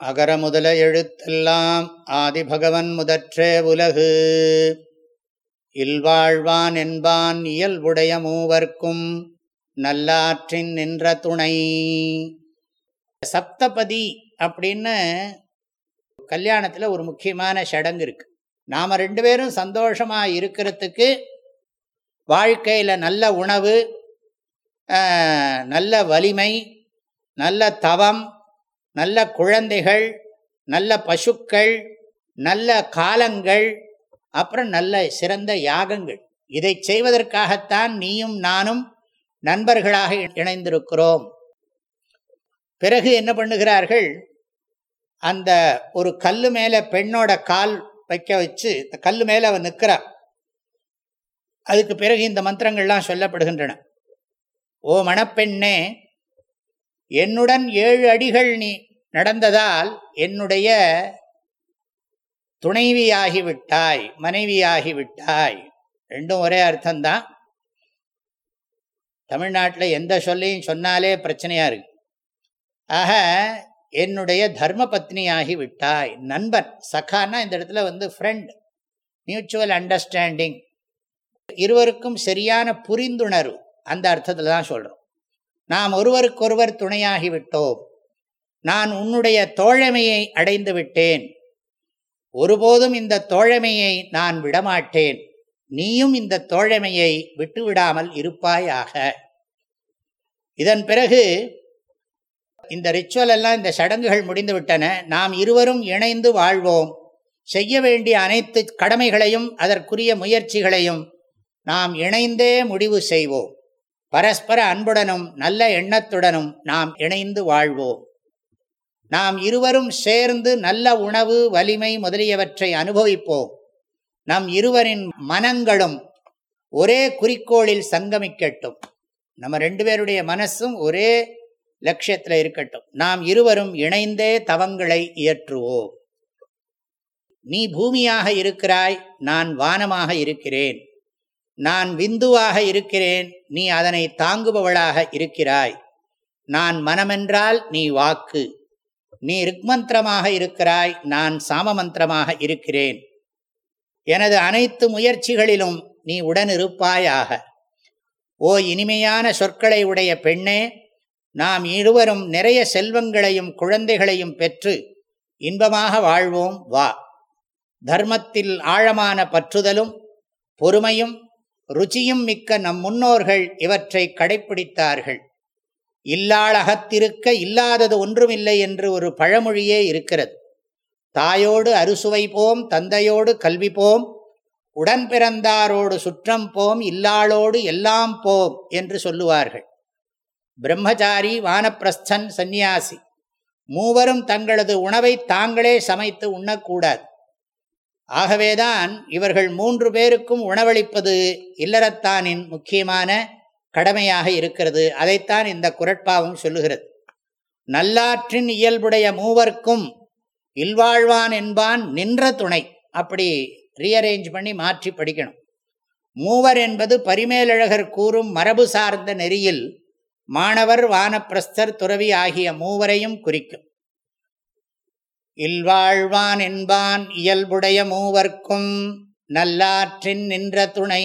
அகர முதல எழுத்தெல்லாம் ஆதிபகவன் முதற்றே உலகு. இல்வாழ்வான் என்பான் இயல்புடைய மூவர்க்கும் நல்லாற்றின் நின்ற துணை. சப்தபதி அப்படின்னு கல்யாணத்தில் ஒரு முக்கியமான சடங்கு இருக்கு. நாம் ரெண்டு பேரும் சந்தோஷமாக இருக்கிறதுக்கு வாழ்க்கையில் நல்ல உணவு நல்ல வலிமை நல்ல தவம் நல்ல குழந்தைகள் நல்ல பசுக்கள் நல்ல காலங்கள் அப்புறம் நல்ல சிறந்த யாகங்கள். இதை செய்வதற்காகத்தான் நீயும் நானும் நண்பர்களாக இணைந்திருக்கிறோம். பிறகு என்ன பண்ணுகிறார்கள்? அந்த ஒரு கல்லு மேலே பெண்ணோட கால் வைக்க வச்சு இந்த கல்லு மேலே அவன் நிற்கிறான். அதுக்கு பிறகு இந்த மந்திரங்கள்லாம் சொல்லப்படுகின்றன. ஓ மணப்பெண்ணே என்னுடன் ஏழு அடிகள் நீ நடந்ததால் என்னுடைய துணைவியாகிவிட்டாய் மனைவியாகிவிட்டாய். ரெண்டும் ஒரே அர்த்தம்தான். தமிழ்நாட்டில் எந்த சொல்லையும் சொன்னாலே பிரச்சனையாக இருக்கு. ஆக என்னுடைய தர்ம பத்னியாகி விட்டாய் நண்பன் சகான்னா இந்த இடத்துல வந்து ஃப்ரெண்ட் மியூச்சுவல் அண்டர்ஸ்டாண்டிங் இருவருக்கும் சரியான புரிந்துணர்வு. அந்த அர்த்தத்தில் தான் சொல்கிறோம் நாம் ஒருவருக்கொருவர் துணையாகி விட்டோம் நான் உன்னுடைய தோழமையை அடைந்து விட்டேன். ஒருபோதும் இந்த தோழமையை நான் விடமாட்டேன். நீயும் இந்த தோழமையை விட்டுவிடாமல் இருப்பாயாக. இதன் பிறகு இந்த ரிச்சுவல் எல்லாம் இந்த சடங்குகள் முடிந்துவிட்டன நாம் இருவரும் இணைந்து வாழ்வோம். செய்ய வேண்டிய அனைத்து கடமைகளையும் அதற்குரிய முயற்சிகளையும் நாம் இணைந்தே முடிவு செய்வோம். பரஸ்பர அன்புடனும் நல்ல எண்ணத்துடனும் நாம் இணைந்து வாழ்வோம். நாம் இருவரும் சேர்ந்து நல்ல உணவு வலிமை முதலியவற்றை அனுபவிப்போம். நம் இருவரின் மனங்களும் ஒரே குறிக்கோளில் சங்கமிக்கட்டும். நம்ம ரெண்டு பேருடைய மனசும் ஒரே லட்சியத்தில் இருக்கட்டும். நாம் இருவரும் இணைந்தே தவங்களை இயற்றுவோம். நீ பூமியாக இருக்கிறாய் நான் வானமாக இருக்கிறேன். நான் விந்துவாக இருக்கிறேன் நீ அதனை தாங்குபவளாக இருக்கிறாய். நான் மனமென்றால் நீ வாக்கு. நீ ருக்மந்திரமாக இருக்கிறாய் நான் சாமமந்திரமாக இருக்கிறேன். எனது அனைத்து முயற்சிகளிலும் நீ உடனிருப்பாயாக. ஓ இனிமையான சொற்களை உடைய பெண்ணே நாம் இருவரும் நிறைய செல்வங்களையும் குழந்தைகளையும் பெற்று இன்பமாக வாழ்வோம் வா. தர்மத்தில் ஆழமான பற்றுதலும் பொறுமையும் ருச்சியும் மிக்க நம் முன்னோர்கள் இவற்றை கடைப்பிடித்தார்கள். இல்லாளகத்திருக்க இல்லாதது ஒன்றுமில்லை என்று ஒரு பழமொழியே இருக்கிறது. தாயோடு அறுசுவை போம் தந்தையோடு கல்வி போம் உடன் பிறந்தாரோடு சுற்றம் போம் இல்லாளோடு எல்லாம் போம் என்று சொல்லுவார்கள். பிரம்மச்சாரி வானப்பிரஸ்தன் சந்நியாசி மூவரும் தங்களது உணவை தாங்களே சமைத்து உண்ணக்கூடாது. ஆகவேதான் இவர்கள் மூன்று பேருக்கும் உணவளிப்பது இல்லறத்தானின் முக்கியமான கடமையாக இருக்கிறது. அதைத்தான் இந்த குரட்பாவும் சொல்லுகிறது. நல்லாற்றின் இயல்புடைய மூவர்க்கும் இல்வாழ்வான் என்பான் நின்ற துணை. அப்படி ரீஅரேஞ்ச் பண்ணி மாற்றி படிக்கணும். மூவர் என்பது பரிமேலழகர் கூறும் மரபு சார்ந்த நெறியில் மாணவர் வானப்பிரஸ்தர் துறவி ஆகிய மூவரையும் குறிக்கும். இல்வாழ்வான் என்பான் இயல்புடைய மூவர்க்கும் நல்லாற்றின் நின்ற துணை.